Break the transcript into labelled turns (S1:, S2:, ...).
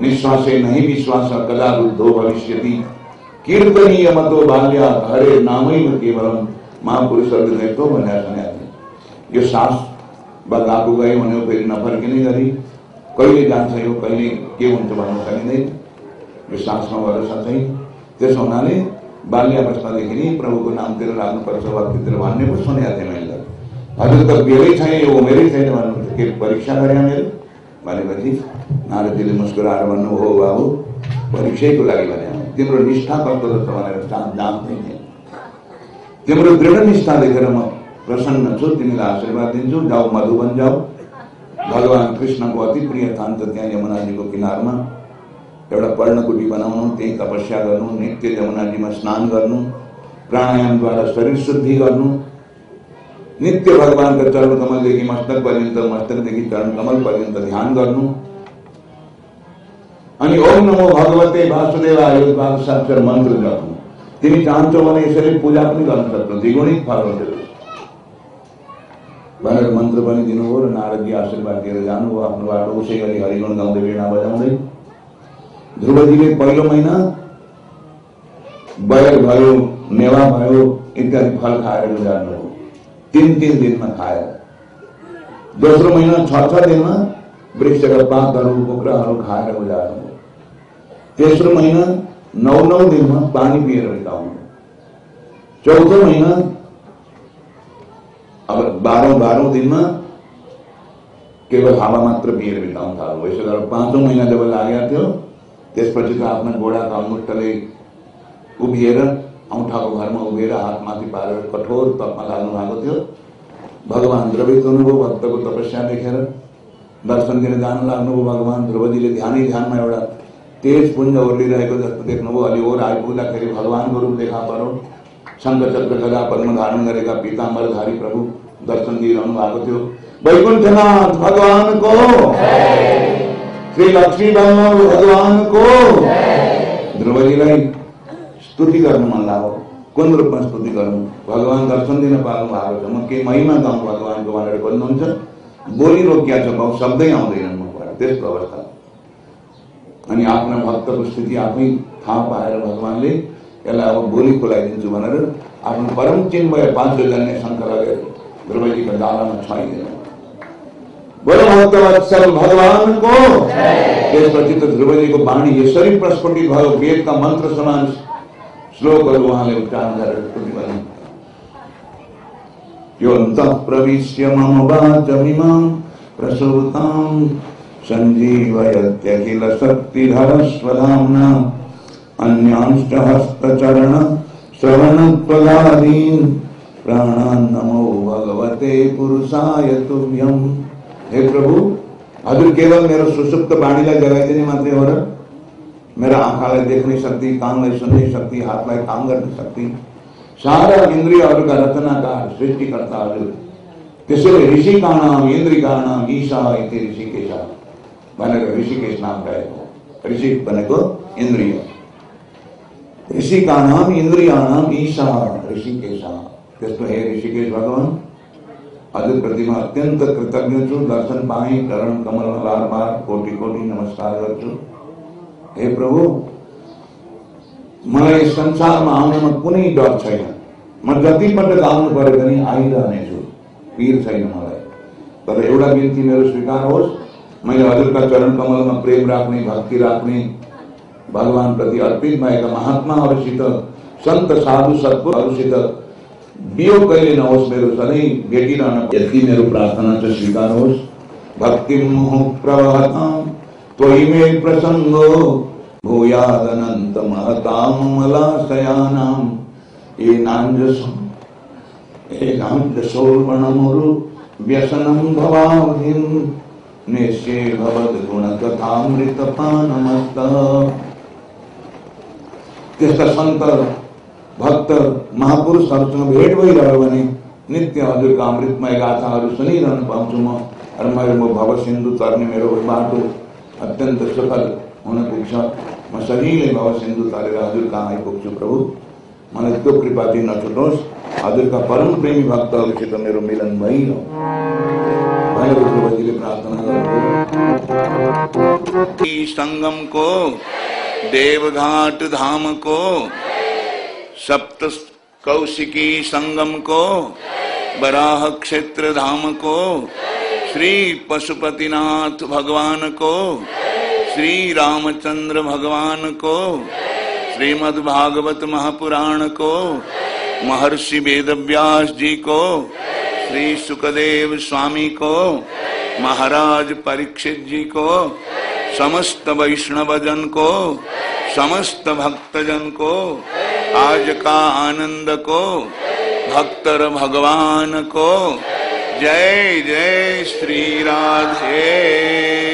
S1: निश्वासे नहीं विश्वास, कदा रुद्धो भविष्यति। कीर्तनीय मतो बाल्या, हरे नामैव केवलम। महापुरुष हृदय तो भन्या सुन्या यो सास गएको गयो भने फेरि नफर्किने गरी कहिले जान्छ यो कहिले के हुन्छ भन्नु सकिँदैन यो सासमा भरोसा चाहिँ त्यसो हुनाले बाल्यावस्थादेखि नै प्रभुको नामतिर लाग्नुपर्छ भक्तितिर भन्ने पो सुनेको थिएँ मैले हजुर त बेलै छैन यो उमेरै छैन के परीक्षा गरे मेरो। भनेपछि नारदजीले मुस्कुराएर भन्नु हो बाबु परीक्षैको लागि भने तिम्रो निष्ठा कस्तो छ भनेर जान्दैन तिम्रो दृढ निष्ठा देखेर म प्रसन्न छु। तिमीलाई आशीर्वाद दिन्छु। जाऊ मधुबन जाऊ। भगवान् कृष्णको अति प्रिय थान त त्यहाँ यमुनाजीको किनारमा एउटा पर्णकुटी बनाउनु, त्यही तपस्या गर्नु, नित्य यमुनाजीमा स्नान गर्नु, प्राणायामद्वारा शरीर शुद्धि गर्नु नित्य भगवान्का चरण कमलदेखि मस्तक पर्यन्त मस्तकदेखि चरण कमल पर्यन्त ध्यान गर्नु। अनि ओम नमो भगवते वासुदेवाय साक्षर मन्त्र जप्नु तिमी चाहन्छौ भने यसरी पूजा पनि गर्न सक्छौ द्विगुणित फल हुन्छ भनेर मन्त्र पनि दिनुभयो र नारदजी आशीर्वाद दिएर जानुभयो आफ्नो बाटो उसै गरी हरिगुण गाउँदै वीणा बजाउँदै। ध्रुवजीले पहिलो महिना बयर भयो मेवा भयो इत्यादि फल खाएर गुजार्नु तिन तिन दिनमा खाएर दोस्रो महिना छ छ दिनमा वृक्षका पातहरू कुखुराहरू खाएर गुजार्नु हो तेस्रो महिना नौ नौ दिनमा पानी पिएर बिताउनु चौथो महिना, अब बाह्रौँ बाह्रौँ दिनमा केवल हावा मात्र पिएर बिताउनु थाल्नु यसो गरेर पाँचौँ महिना जब लागेको थियो त्यसपछि त आफ्ना गोडाका मुट्टले उभिएर औँठाको घरमा उभिएर हात माथि पारेर कठोर तपमा लाग्नु भएको थियो। भगवान् द्रवित हुनुभयो भक्तको तपस्या देखेर दर्शन दिन जान लाग्नुभयो भगवान् ध्रुवजीले ध्यानै ध्यानमा एउटा तेज पुञ्ज ओर्लिरहेको जस्तो देख्नुभयो। अलि ओर आइपुग्दाखेरि भगवान्को रूप देखा परो शङ्ख चक्र गदा पद्म धारण गरेका पिताम्बरधारी प्रभु दर्शन दिइरहनु भएको थियो। वैकुण्ठनाथ भगवानको। श्री लक्ष्मी भगवानको। ध्रुवजीलाई स्तुति गर्नु मन लाग्यो। कुन रूपमा स्तुति गर्नु? भगवान् दर्शन दिन पाल्नु भएको छ म के महिमा गाउँ भगवान्को भनेर भन्नुहुन्छ बोली रोकिया छ गाउँ शब्दै आउँदैन मुखबाट त्यस्तो अवस्था अनि आफ्ना भक्तको स्थिति आफै थाहा पाएर भगवान्ले यसलाई अब बोली खोलाइदिन्छु भनेर आफ्नो परम चिन्मय पाँच जन्य शङ्करले ध्रुवजीको डालामा छाइदिनु बोलो भगवानको। त्यसपछि त ध्रुवजीको वाणी यसरी प्रस्फुटित भयो वेदका मन्त्र समान गरेर स्तुति योऽन्तः प्रविश्य मम वाचमिमां प्रसूतां अन्यांश्च हस्तचरण श्रवणत्वगादीन् प्राणान् नमो भगवते पुरुषाय तुभ्यं हे प्रभु हजुर केवल मेरो सुसुप्त वाणीलाई जगाइदिने मात्रै हो र मेरो आँखालाई देख्ने शक्ति कानलाई सुन्ने शक्ति हातलाई काम गर्ने शक्ति सारा इन्द्रियहरूका रचनाकार सृष्टिकर्ता हजुर त्यसैले ऋषिका नाम इन्द्रिका नाम ईशा इति ऋषिकेश। भनेर ऋषिकेश नाम रहेको ऋषि भनेको इन्द्रिय ऋषिका नाम इन्द्रिया नाम ईशा ऋषिकेश। त्यस्तो हे ऋषिकेश भगवान हजुरप्रति म अत्यन्त कृतज्ञ छु दर्शन पाई चरण कमलमा बार बार कोटि कोटि नमस्कार गर्छु हे प्रभु, मलाई यस संसारमा आउनमा कुनै डर छैन। म जतिपल्ट आउनु पऱ्यो पनि आइरहनेछु। पिर छैन मलाई। तर एउटा बिन्ती मेरो स्वीकार होस्, मैले हजुरका चरण कमलमा प्रेम राख्ने, भक्ति राख्ने, भगवान प्रति अर्पित भएका महात्माहरूसित, सन्त साधु सत्पुरहरूसित वियोग कहिले नहोस् मेरो सधैँ भेटिरहन। यति मेरो प्रार्थना चाहिँ स्वीकार होस्। भक्ति प्रवहतां त्वयि मे प्रसङ्गो भूयादनन्त महतां मलाशयानाम् व्यसनं भवावधिं निश्चे त्यस्ता सन्त भक्त महापुरुषहरूसँग भेट भइरह्यो भने नित्य हजुरका अमृतमय गाथाहरू सुनिरहनु पाउँछु म र मेरो म भव सिन्धु तर्ने मेरो बाटो। अत्यन्त सफल हुन पुग्छ म सजिलै भव सिन्धु तरेर हजुर कहाँ आइपुग्छु प्रभु? मलाई त्यो कृपा दिन नछुटोस् हजुरका परम प्रेमी भक्तहरूसित मेरो मिलन भइरह भनेर प्रभुजीले प्रार्थना संगम को, देवघाट धाम को, सप्त कौशिकी संगम को, बराह क्षेत्र धाम को श्री पशुपतिनाथ भगवान को, श्री रामचंद्र भगवान को, श्रीमद् भागवत महापुराण को, महर्षि वेदव्यास जी को, श्री सुखदेव स्वामी को, महाराज परीक्षित जी को, समस्त वैष्णव जन को, समस्त भक्तजन को, आज का आनंद को, भक्तर भगवान को जय जय श्री राधे।